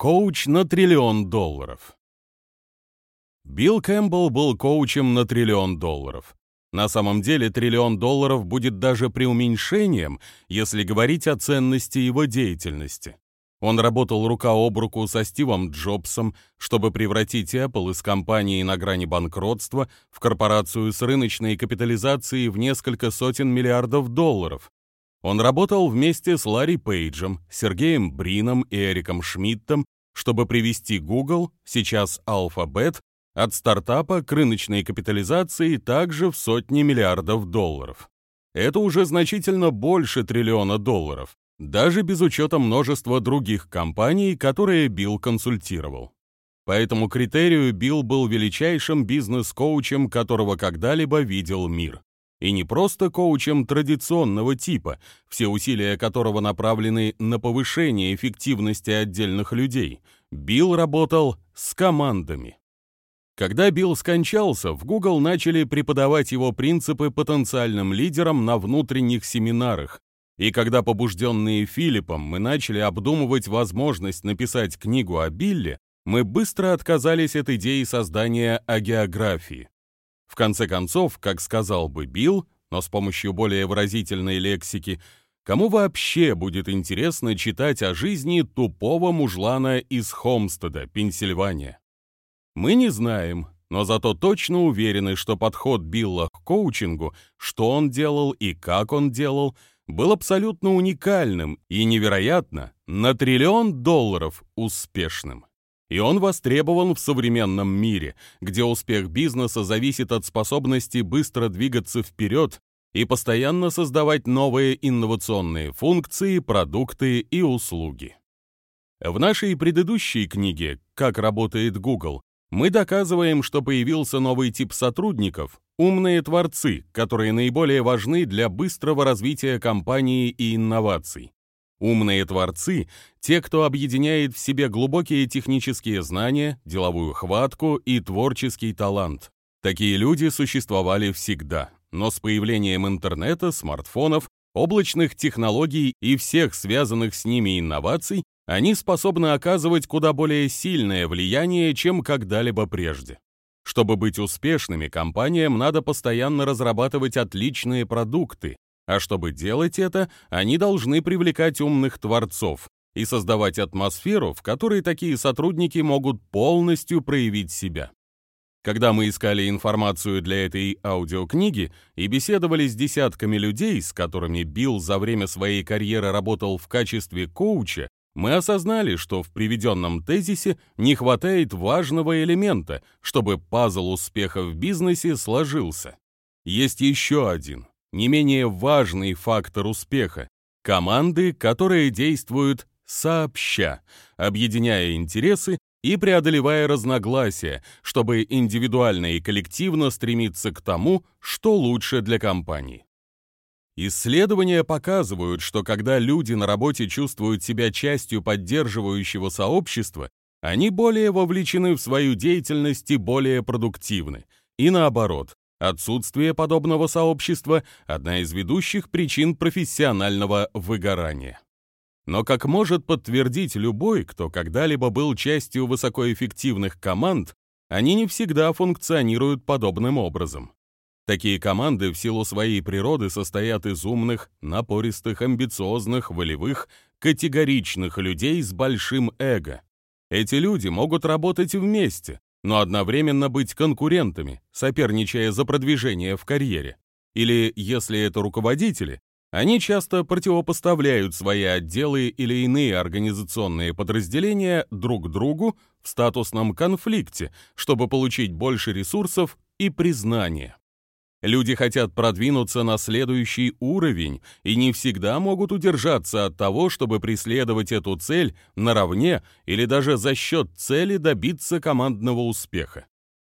Коуч на триллион долларов. Билл Кэмпбелл был коучем на триллион долларов. На самом деле триллион долларов будет даже преуменьшением, если говорить о ценности его деятельности. Он работал рука об руку со Стивом Джобсом, чтобы превратить Apple из компании на грани банкротства в корпорацию с рыночной капитализацией в несколько сотен миллиардов долларов. Он работал вместе с Ларри Пейджем, Сергеем Брином и Эриком Шмидтом, чтобы привести Google, сейчас Alphabet, от стартапа к рыночной капитализации также в сотни миллиардов долларов. Это уже значительно больше триллиона долларов, даже без учета множества других компаний, которые Билл консультировал. По этому критерию Билл был величайшим бизнес-коучем, которого когда-либо видел мир. И не просто коучем традиционного типа, все усилия которого направлены на повышение эффективности отдельных людей. Билл работал с командами. Когда Билл скончался, в Google начали преподавать его принципы потенциальным лидерам на внутренних семинарах. И когда, побужденные Филиппом, мы начали обдумывать возможность написать книгу о Билле, мы быстро отказались от идеи создания агеографии. В конце концов, как сказал бы Билл, но с помощью более выразительной лексики, кому вообще будет интересно читать о жизни тупого мужлана из Хомстеда, Пенсильвания? Мы не знаем, но зато точно уверены, что подход Билла к коучингу, что он делал и как он делал, был абсолютно уникальным и невероятно на триллион долларов успешным и он востребован в современном мире, где успех бизнеса зависит от способности быстро двигаться вперед и постоянно создавать новые инновационные функции, продукты и услуги. В нашей предыдущей книге «Как работает Google» мы доказываем, что появился новый тип сотрудников – умные творцы, которые наиболее важны для быстрого развития компании и инноваций. Умные творцы — те, кто объединяет в себе глубокие технические знания, деловую хватку и творческий талант. Такие люди существовали всегда, но с появлением интернета, смартфонов, облачных технологий и всех связанных с ними инноваций, они способны оказывать куда более сильное влияние, чем когда-либо прежде. Чтобы быть успешными, компаниям надо постоянно разрабатывать отличные продукты, а чтобы делать это, они должны привлекать умных творцов и создавать атмосферу, в которой такие сотрудники могут полностью проявить себя. Когда мы искали информацию для этой аудиокниги и беседовали с десятками людей, с которыми Билл за время своей карьеры работал в качестве коуча, мы осознали, что в приведенном тезисе не хватает важного элемента, чтобы пазл успеха в бизнесе сложился. Есть еще один не менее важный фактор успеха – команды, которые действуют сообща, объединяя интересы и преодолевая разногласия, чтобы индивидуально и коллективно стремиться к тому, что лучше для компании. Исследования показывают, что когда люди на работе чувствуют себя частью поддерживающего сообщества, они более вовлечены в свою деятельность и более продуктивны. И наоборот, Отсутствие подобного сообщества – одна из ведущих причин профессионального выгорания. Но как может подтвердить любой, кто когда-либо был частью высокоэффективных команд, они не всегда функционируют подобным образом. Такие команды в силу своей природы состоят из умных, напористых, амбициозных, волевых, категоричных людей с большим эго. Эти люди могут работать вместе, но одновременно быть конкурентами, соперничая за продвижение в карьере. Или, если это руководители, они часто противопоставляют свои отделы или иные организационные подразделения друг другу в статусном конфликте, чтобы получить больше ресурсов и признания. Люди хотят продвинуться на следующий уровень и не всегда могут удержаться от того, чтобы преследовать эту цель наравне или даже за счет цели добиться командного успеха.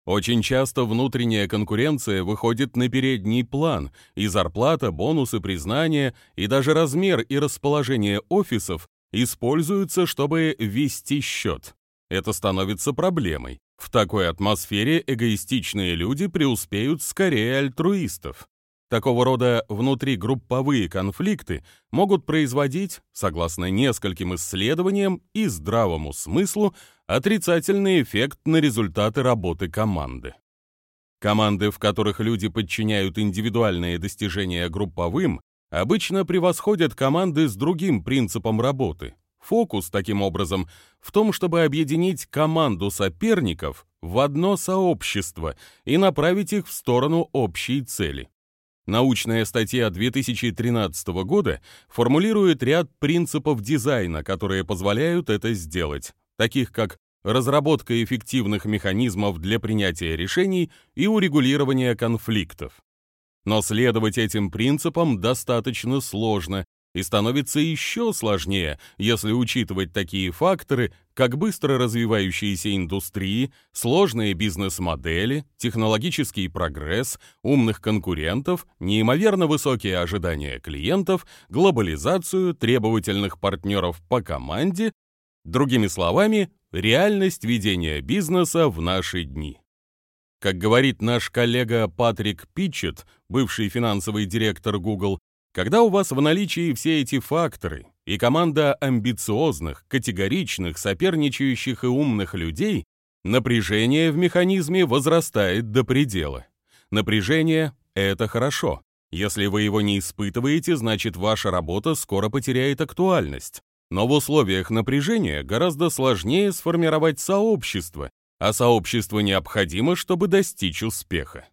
Очень часто внутренняя конкуренция выходит на передний план, и зарплата, бонусы, признания и даже размер и расположение офисов используются, чтобы вести счет. Это становится проблемой, в такой атмосфере эгоистичные люди преуспеют скорее альтруистов. Такого рода внутригрупповые конфликты могут производить, согласно нескольким исследованиям и здравому смыслу, отрицательный эффект на результаты работы команды. Команды, в которых люди подчиняют индивидуальные достижения групповым, обычно превосходят команды с другим принципом работы. Фокус, таким образом, в том, чтобы объединить команду соперников в одно сообщество и направить их в сторону общей цели. Научная статья 2013 года формулирует ряд принципов дизайна, которые позволяют это сделать, таких как разработка эффективных механизмов для принятия решений и урегулирования конфликтов. Но следовать этим принципам достаточно сложно, и становится еще сложнее, если учитывать такие факторы, как быстро развивающиеся индустрии, сложные бизнес-модели, технологический прогресс, умных конкурентов, неимоверно высокие ожидания клиентов, глобализацию, требовательных партнеров по команде, другими словами, реальность ведения бизнеса в наши дни. Как говорит наш коллега Патрик Питчет, бывший финансовый директор Google, когда у вас в наличии все эти факторы и команда амбициозных, категоричных, соперничающих и умных людей, напряжение в механизме возрастает до предела. Напряжение — это хорошо. Если вы его не испытываете, значит ваша работа скоро потеряет актуальность. Но в условиях напряжения гораздо сложнее сформировать сообщество, а сообщество необходимо, чтобы достичь успеха.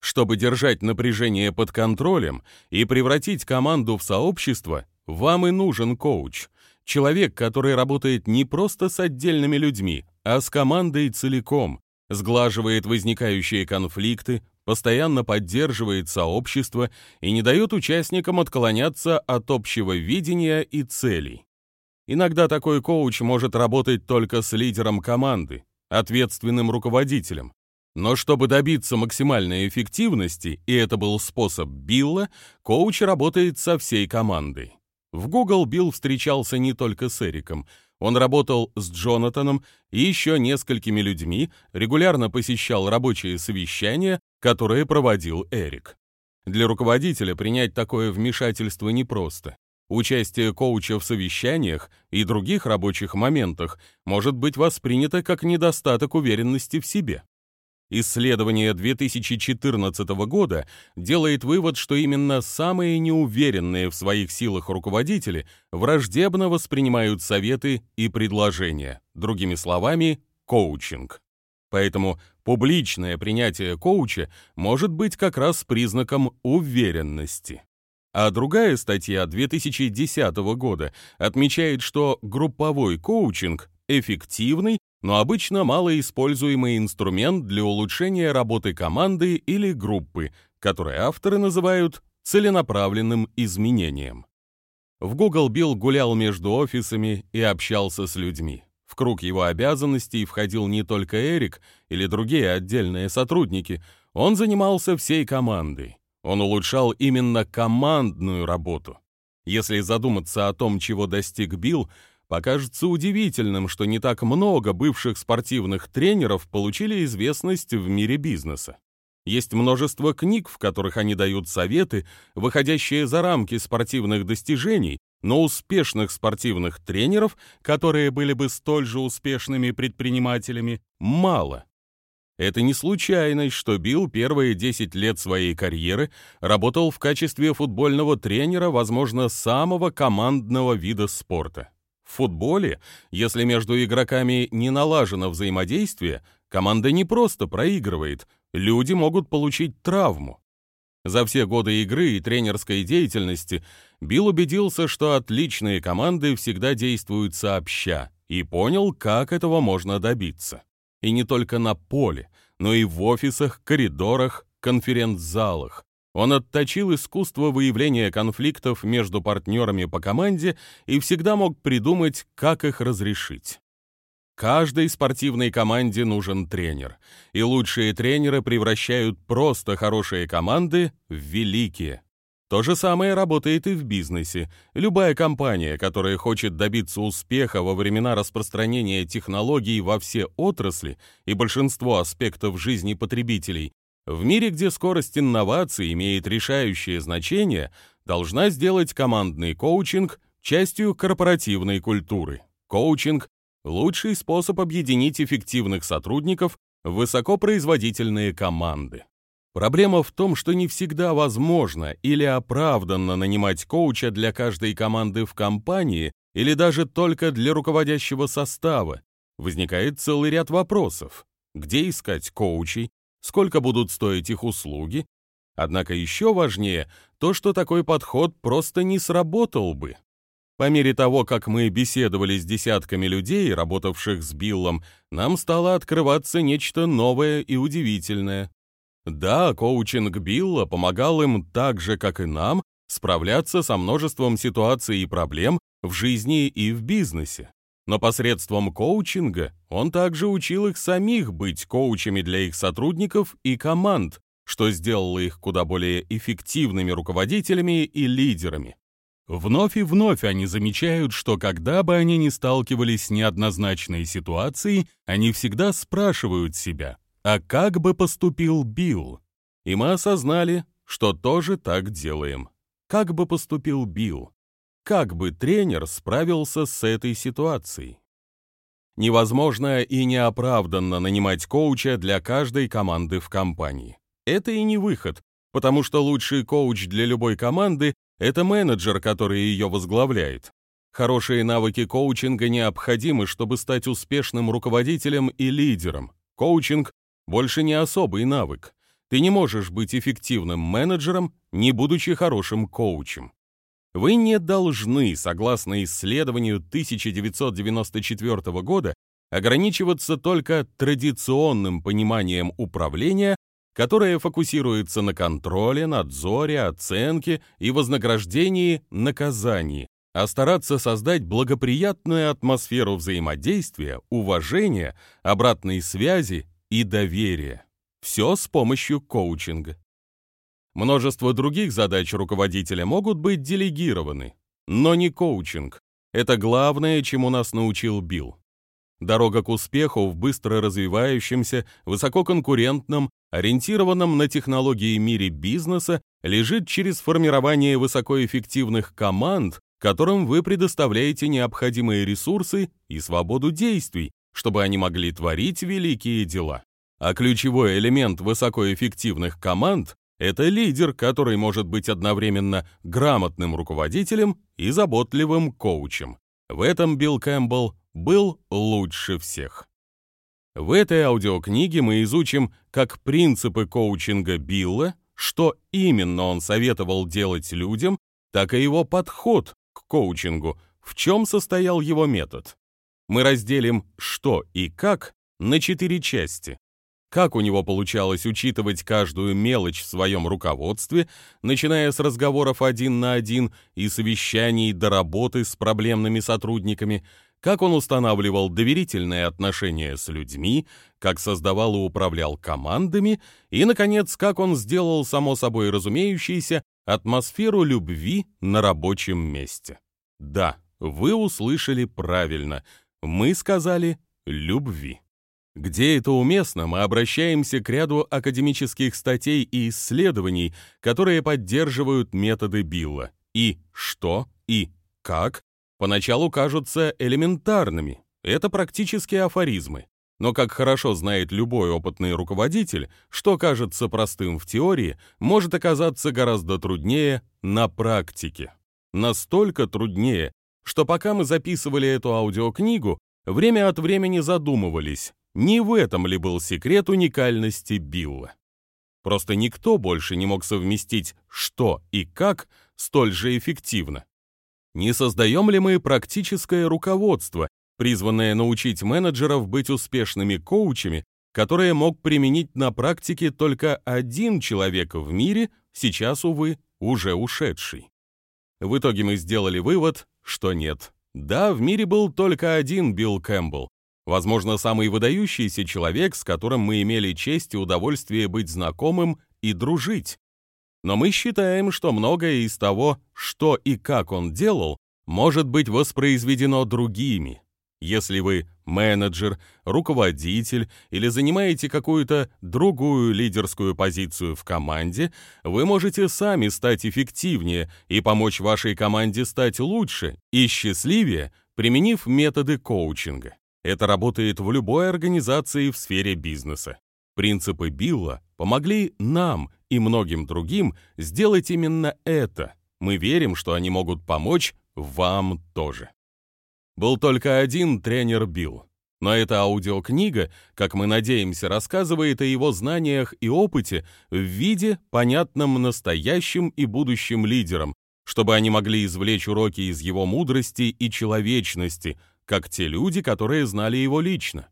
Чтобы держать напряжение под контролем и превратить команду в сообщество, вам и нужен коуч. Человек, который работает не просто с отдельными людьми, а с командой целиком, сглаживает возникающие конфликты, постоянно поддерживает сообщество и не дает участникам отклоняться от общего видения и целей. Иногда такой коуч может работать только с лидером команды, ответственным руководителем, но чтобы добиться максимальной эффективности, и это был способ Билла, коуч работает со всей командой. В Google Билл встречался не только с Эриком. Он работал с Джонатаном и еще несколькими людьми, регулярно посещал рабочие совещания, которые проводил Эрик. Для руководителя принять такое вмешательство непросто. Участие коуча в совещаниях и других рабочих моментах может быть воспринято как недостаток уверенности в себе. Исследование 2014 года делает вывод, что именно самые неуверенные в своих силах руководители враждебно воспринимают советы и предложения, другими словами, коучинг. Поэтому публичное принятие коуча может быть как раз признаком уверенности. А другая статья 2010 года отмечает, что групповой коучинг эффективный но обычно малоиспользуемый инструмент для улучшения работы команды или группы, который авторы называют целенаправленным изменением. В Google Билл гулял между офисами и общался с людьми. В круг его обязанностей входил не только Эрик или другие отдельные сотрудники, он занимался всей командой. Он улучшал именно командную работу. Если задуматься о том, чего достиг Билл, покажется удивительным, что не так много бывших спортивных тренеров получили известность в мире бизнеса. Есть множество книг, в которых они дают советы, выходящие за рамки спортивных достижений, но успешных спортивных тренеров, которые были бы столь же успешными предпринимателями, мало. Это не случайность, что Билл первые 10 лет своей карьеры работал в качестве футбольного тренера, возможно, самого командного вида спорта. В футболе, если между игроками не налажено взаимодействие, команда не просто проигрывает, люди могут получить травму. За все годы игры и тренерской деятельности Билл убедился, что отличные команды всегда действуют сообща, и понял, как этого можно добиться. И не только на поле, но и в офисах, коридорах, конференц-залах. Он отточил искусство выявления конфликтов между партнерами по команде и всегда мог придумать, как их разрешить. Каждой спортивной команде нужен тренер, и лучшие тренеры превращают просто хорошие команды в великие. То же самое работает и в бизнесе. Любая компания, которая хочет добиться успеха во времена распространения технологий во все отрасли и большинство аспектов жизни потребителей, В мире, где скорость инноваций имеет решающее значение, должна сделать командный коучинг частью корпоративной культуры. Коучинг – лучший способ объединить эффективных сотрудников в высокопроизводительные команды. Проблема в том, что не всегда возможно или оправданно нанимать коуча для каждой команды в компании или даже только для руководящего состава. Возникает целый ряд вопросов. Где искать коучей? Сколько будут стоить их услуги? Однако еще важнее то, что такой подход просто не сработал бы. По мере того, как мы беседовали с десятками людей, работавших с Биллом, нам стало открываться нечто новое и удивительное. Да, коучинг Билла помогал им так же, как и нам, справляться со множеством ситуаций и проблем в жизни и в бизнесе. Но посредством коучинга он также учил их самих быть коучами для их сотрудников и команд, что сделало их куда более эффективными руководителями и лидерами. Вновь и вновь они замечают, что когда бы они ни сталкивались с неоднозначной ситуацией, они всегда спрашивают себя, а как бы поступил Билл? И мы осознали, что тоже так делаем. Как бы поступил Билл? Как бы тренер справился с этой ситуацией? Невозможно и неоправданно нанимать коуча для каждой команды в компании. Это и не выход, потому что лучший коуч для любой команды это менеджер, который ее возглавляет. Хорошие навыки коучинга необходимы, чтобы стать успешным руководителем и лидером. Коучинг больше не особый навык. Ты не можешь быть эффективным менеджером, не будучи хорошим коучем. Вы не должны, согласно исследованию 1994 года, ограничиваться только традиционным пониманием управления которая фокусируется на контроле, надзоре, оценке и вознаграждении наказании, а стараться создать благоприятную атмосферу взаимодействия, уважения, обратной связи и доверия. Все с помощью коучинга. Множество других задач руководителя могут быть делегированы, но не коучинг. Это главное, чему нас научил Билл. Дорога к успеху в быстро развивающемся, высококонкурентном, ориентированном на технологии мире бизнеса лежит через формирование высокоэффективных команд, которым вы предоставляете необходимые ресурсы и свободу действий, чтобы они могли творить великие дела. А ключевой элемент высокоэффективных команд – это лидер, который может быть одновременно грамотным руководителем и заботливым коучем. В этом Билл Кэмпбелл был лучше всех. В этой аудиокниге мы изучим как принципы коучинга Билла, что именно он советовал делать людям, так и его подход к коучингу, в чем состоял его метод. Мы разделим «что» и «как» на четыре части. Как у него получалось учитывать каждую мелочь в своем руководстве, начиная с разговоров один на один и совещаний до работы с проблемными сотрудниками – как он устанавливал доверительные отношения с людьми, как создавал и управлял командами, и, наконец, как он сделал, само собой разумеющейся, атмосферу любви на рабочем месте. Да, вы услышали правильно. Мы сказали «любви». Где это уместно, мы обращаемся к ряду академических статей и исследований, которые поддерживают методы Билла. И что, и как поначалу кажутся элементарными. Это практически афоризмы. Но, как хорошо знает любой опытный руководитель, что кажется простым в теории, может оказаться гораздо труднее на практике. Настолько труднее, что пока мы записывали эту аудиокнигу, время от времени задумывались, не в этом ли был секрет уникальности Билла. Просто никто больше не мог совместить что и как столь же эффективно. Не создаем ли мы практическое руководство, призванное научить менеджеров быть успешными коучами, которое мог применить на практике только один человек в мире, сейчас, увы, уже ушедший? В итоге мы сделали вывод, что нет. Да, в мире был только один Билл Кэмпбелл, возможно, самый выдающийся человек, с которым мы имели честь и удовольствие быть знакомым и дружить но мы считаем, что многое из того, что и как он делал, может быть воспроизведено другими. Если вы менеджер, руководитель или занимаете какую-то другую лидерскую позицию в команде, вы можете сами стать эффективнее и помочь вашей команде стать лучше и счастливее, применив методы коучинга. Это работает в любой организации в сфере бизнеса. Принципы Билла помогли нам и многим другим сделать именно это. Мы верим, что они могут помочь вам тоже. Был только один тренер Билл. Но эта аудиокнига, как мы надеемся, рассказывает о его знаниях и опыте в виде, понятном настоящим и будущим лидерам, чтобы они могли извлечь уроки из его мудрости и человечности, как те люди, которые знали его лично.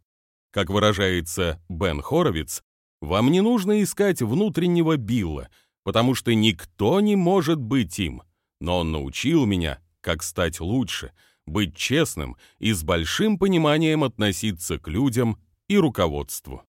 Как выражается Бен Хоровиц, «Вам не нужно искать внутреннего Билла, потому что никто не может быть им, но он научил меня, как стать лучше, быть честным и с большим пониманием относиться к людям и руководству».